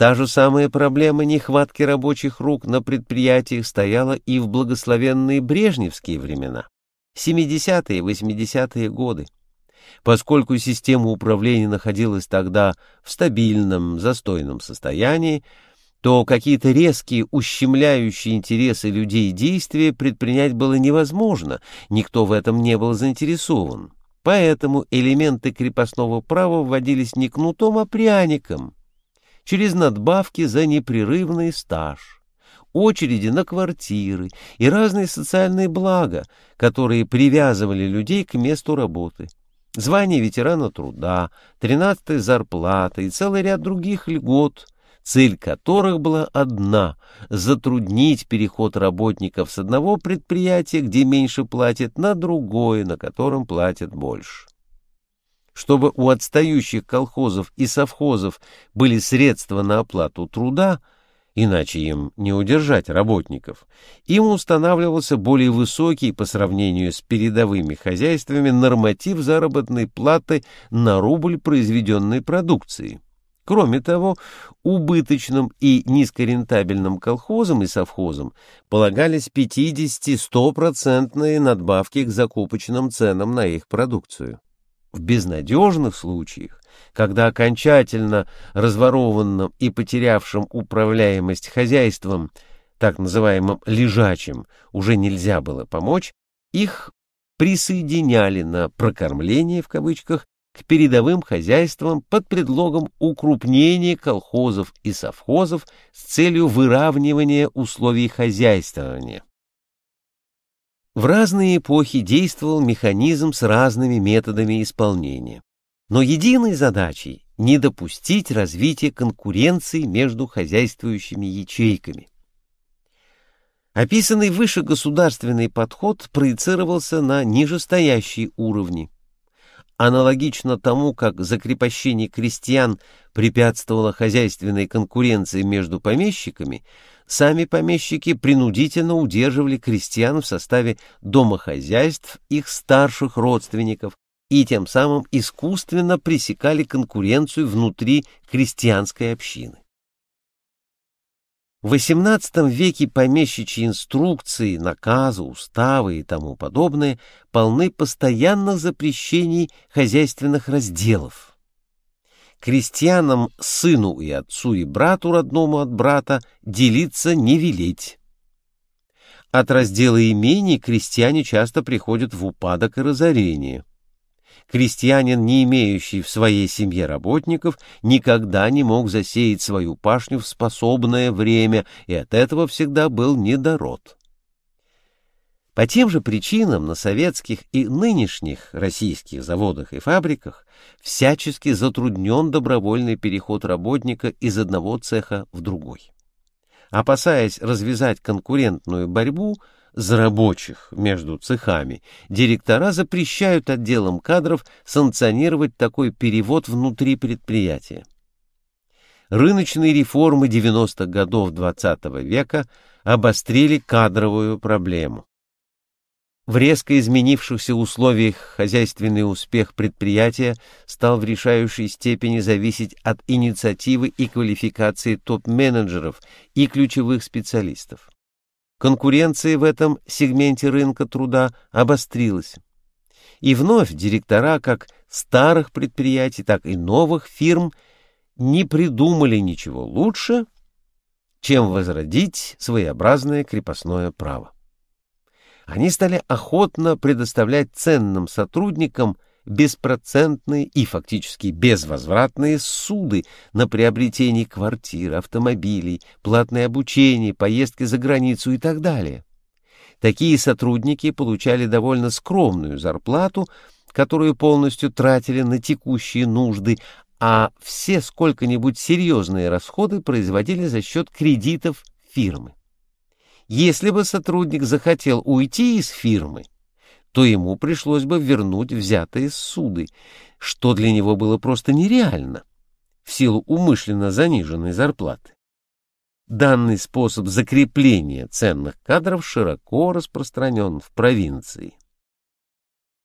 Та же самая проблема нехватки рабочих рук на предприятиях стояла и в благословенные брежневские времена, 70-е и 80-е годы. Поскольку система управления находилась тогда в стабильном, застойном состоянии, то какие-то резкие, ущемляющие интересы людей действия предпринять было невозможно, никто в этом не был заинтересован. Поэтому элементы крепостного права вводились не кнутом, а пряником, через надбавки за непрерывный стаж, очереди на квартиры и разные социальные блага, которые привязывали людей к месту работы. Звание ветерана труда, 13-я зарплата и целый ряд других льгот – цель которых была одна — затруднить переход работников с одного предприятия, где меньше платят, на другое, на котором платят больше. Чтобы у отстающих колхозов и совхозов были средства на оплату труда, иначе им не удержать работников, им устанавливался более высокий по сравнению с передовыми хозяйствами норматив заработной платы на рубль произведенной продукции. Кроме того, убыточным и низкорентабельным колхозам и совхозам полагались 50-100% надбавки к закупочным ценам на их продукцию. В безнадежных случаях, когда окончательно разворованным и потерявшим управляемость хозяйством, так называемым лежачим, уже нельзя было помочь, их присоединяли на «прокормление» в кавычках к передовым хозяйствам под предлогом укрупнения колхозов и совхозов с целью выравнивания условий хозяйствования. В разные эпохи действовал механизм с разными методами исполнения, но единой задачей — не допустить развития конкуренции между хозяйствующими ячейками. Описанный выше государственный подход проецировался на нижестоящие уровни. Аналогично тому, как закрепощение крестьян препятствовало хозяйственной конкуренции между помещиками, сами помещики принудительно удерживали крестьян в составе домохозяйств их старших родственников и тем самым искусственно пресекали конкуренцию внутри крестьянской общины. В XVIII веке помещичьи инструкции, наказы, уставы и тому подобное полны постоянных запрещений хозяйственных разделов. Крестьянам, сыну и отцу и брату родному от брата делиться не велеть. От раздела имений крестьяне часто приходят в упадок и разорение крестьянин, не имеющий в своей семье работников, никогда не мог засеять свою пашню в способное время, и от этого всегда был недород. По тем же причинам на советских и нынешних российских заводах и фабриках всячески затруднен добровольный переход работника из одного цеха в другой. Опасаясь развязать конкурентную борьбу, за рабочих между цехами, директора запрещают отделам кадров санкционировать такой перевод внутри предприятия. Рыночные реформы 90-х годов XX -го века обострили кадровую проблему. В резко изменившихся условиях хозяйственный успех предприятия стал в решающей степени зависеть от инициативы и квалификации топ-менеджеров и ключевых специалистов. Конкуренция в этом сегменте рынка труда обострилась. И вновь директора как старых предприятий, так и новых фирм не придумали ничего лучше, чем возродить своеобразное крепостное право. Они стали охотно предоставлять ценным сотрудникам – беспроцентные и фактически безвозвратные суды на приобретение квартир, автомобилей, платное обучение, поездки за границу и так далее. Такие сотрудники получали довольно скромную зарплату, которую полностью тратили на текущие нужды, а все сколько-нибудь серьезные расходы производили за счет кредитов фирмы. Если бы сотрудник захотел уйти из фирмы, то ему пришлось бы вернуть взятые суды, что для него было просто нереально в силу умышленно заниженной зарплаты. Данный способ закрепления ценных кадров широко распространен в провинции.